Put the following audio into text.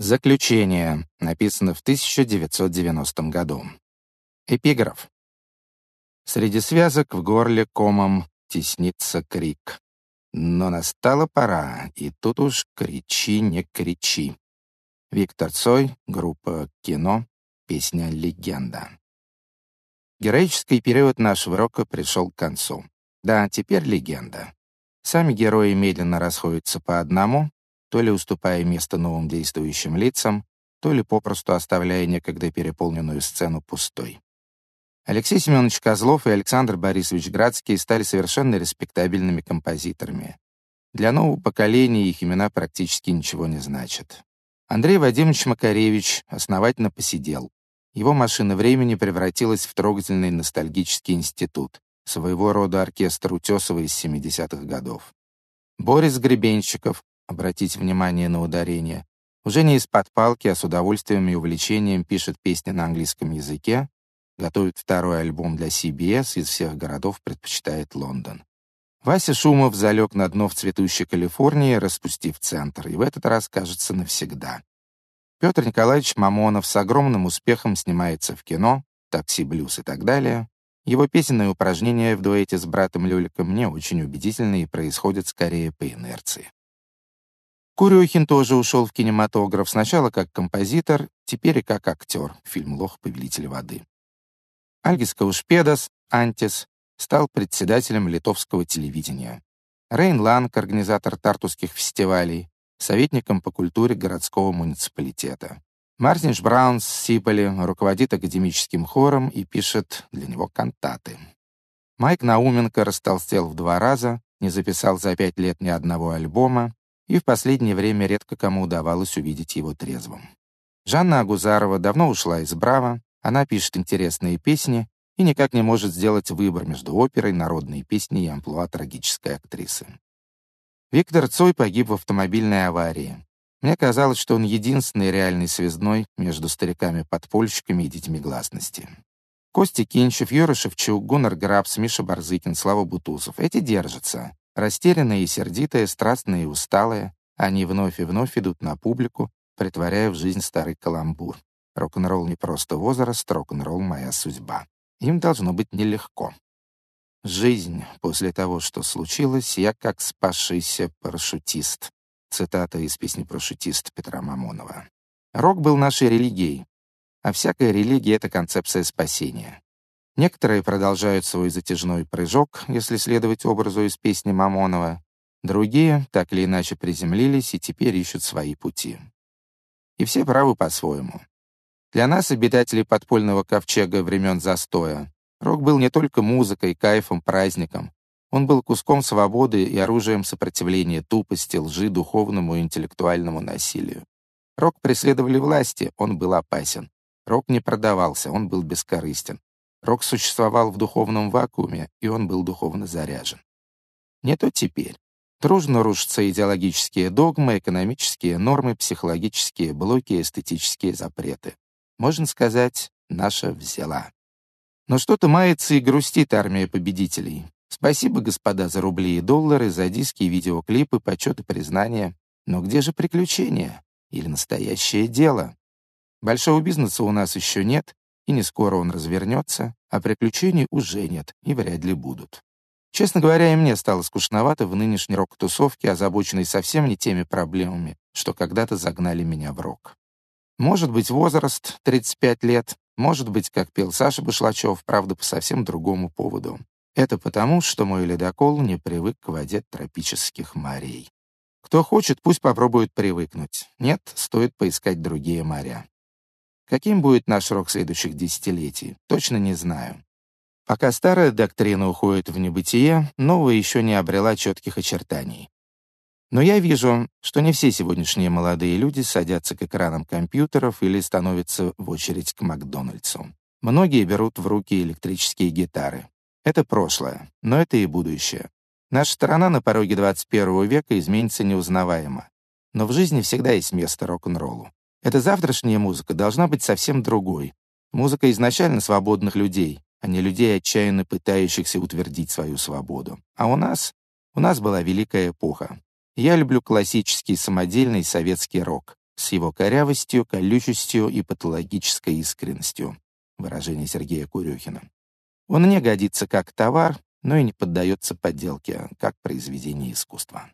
Заключение. Написано в 1990 году. Эпиграф. Среди связок в горле комом теснится крик. Но настала пора, и тут уж кричи, не кричи. Виктор Цой, группа «Кино», песня «Легенда». Героический период нашего рока пришел к концу. Да, теперь легенда. Сами герои медленно расходятся по одному, то ли уступая место новым действующим лицам, то ли попросту оставляя некогда переполненную сцену пустой. Алексей Семенович Козлов и Александр Борисович Градский стали совершенно респектабельными композиторами. Для нового поколения их имена практически ничего не значат. Андрей Вадимович Макаревич основательно посидел. Его машина времени превратилась в трогательный ностальгический институт, своего рода оркестр Утесова из 70-х годов. Борис Гребенщиков, обратите внимание на ударение, уже не из-под палки, а с удовольствием и увлечением пишет песни на английском языке, готовит второй альбом для CBS, из всех городов предпочитает Лондон. Вася Шумов залег на дно в цветущей Калифорнии, распустив центр, и в этот раз, кажется, навсегда. Петр Николаевич Мамонов с огромным успехом снимается в кино, «Такси, блюз» и так далее. Его песенные упражнения в дуэте с братом Люликом не очень убедительны и происходят скорее по инерции. Курюхин тоже ушел в кинематограф, сначала как композитор, теперь и как актер, фильм «Лох. Повелитель воды». Альгис Каушпедас, Антис, стал председателем литовского телевидения. Рейн Ланг, организатор тартусских фестивалей, советником по культуре городского муниципалитета. Мартин Браунс Сиполи руководит академическим хором и пишет для него кантаты. Майк Науменко растолстел в два раза, не записал за пять лет ни одного альбома, и в последнее время редко кому удавалось увидеть его трезвым. Жанна Агузарова давно ушла из «Браво», она пишет интересные песни и никак не может сделать выбор между оперой, народной песней и амплуа трагической актрисы. Виктор Цой погиб в автомобильной аварии. Мне казалось, что он единственный реальный связной между стариками-подпольщиками и детьми гласности. Костя Кинчев, Юра Шевчук, Гуннар Грабс, Миша Барзыкин, Слава Бутусов — эти держатся. Растерянные и сердитые, страстные и усталые, они вновь и вновь идут на публику, притворяя в жизнь старый каламбур. Рок-н-ролл не просто возраст, рок-н-ролл — моя судьба. Им должно быть нелегко. «Жизнь после того, что случилось, я как спасшийся парашютист». Цитата из песни «Парашютист» Петра Мамонова. Рок был нашей религией, а всякая религия — это концепция спасения. Некоторые продолжают свой затяжной прыжок, если следовать образу из песни Мамонова. Другие так или иначе приземлились и теперь ищут свои пути. И все правы по-своему. Для нас, обитателей подпольного ковчега времен застоя, рок был не только музыкой, кайфом, праздником. Он был куском свободы и оружием сопротивления тупости, лжи, духовному и интеллектуальному насилию. Рок преследовали власти, он был опасен. Рок не продавался, он был бескорыстен. Рок существовал в духовном вакууме, и он был духовно заряжен. Не то теперь. Дружно рушатся идеологические догмы, экономические нормы, психологические блоки, эстетические запреты. Можно сказать, наша взяла. Но что-то мается и грустит армия победителей. Спасибо, господа, за рубли и доллары, за диски и видеоклипы, почет и признание. Но где же приключения? Или настоящее дело? Большого бизнеса у нас еще нет, и не скоро он развернется, а приключений уже нет и вряд ли будут. Честно говоря, и мне стало скучновато в нынешней рок-тусовке, озабоченной совсем не теми проблемами, что когда-то загнали меня в рок. Может быть, возраст 35 лет, может быть, как пел Саша Башлачев, правда, по совсем другому поводу. Это потому, что мой ледокол не привык к воде тропических морей. Кто хочет, пусть попробует привыкнуть. Нет, стоит поискать другие моря. Каким будет наш рок следующих десятилетий, точно не знаю. Пока старая доктрина уходит в небытие, новая еще не обрела четких очертаний. Но я вижу, что не все сегодняшние молодые люди садятся к экранам компьютеров или становятся в очередь к Макдональдсу. Многие берут в руки электрические гитары. Это прошлое, но это и будущее. Наша страна на пороге 21 века изменится неузнаваемо. Но в жизни всегда есть место рок-н-роллу. Эта завтрашняя музыка должна быть совсем другой. Музыка изначально свободных людей, а не людей, отчаянно пытающихся утвердить свою свободу. А у нас? У нас была великая эпоха. Я люблю классический самодельный советский рок. с его корявостью, колючестью и патологической искренностью, выражение Сергея Курюхина. Он не годится как товар, но и не поддается подделке, как произведение искусства.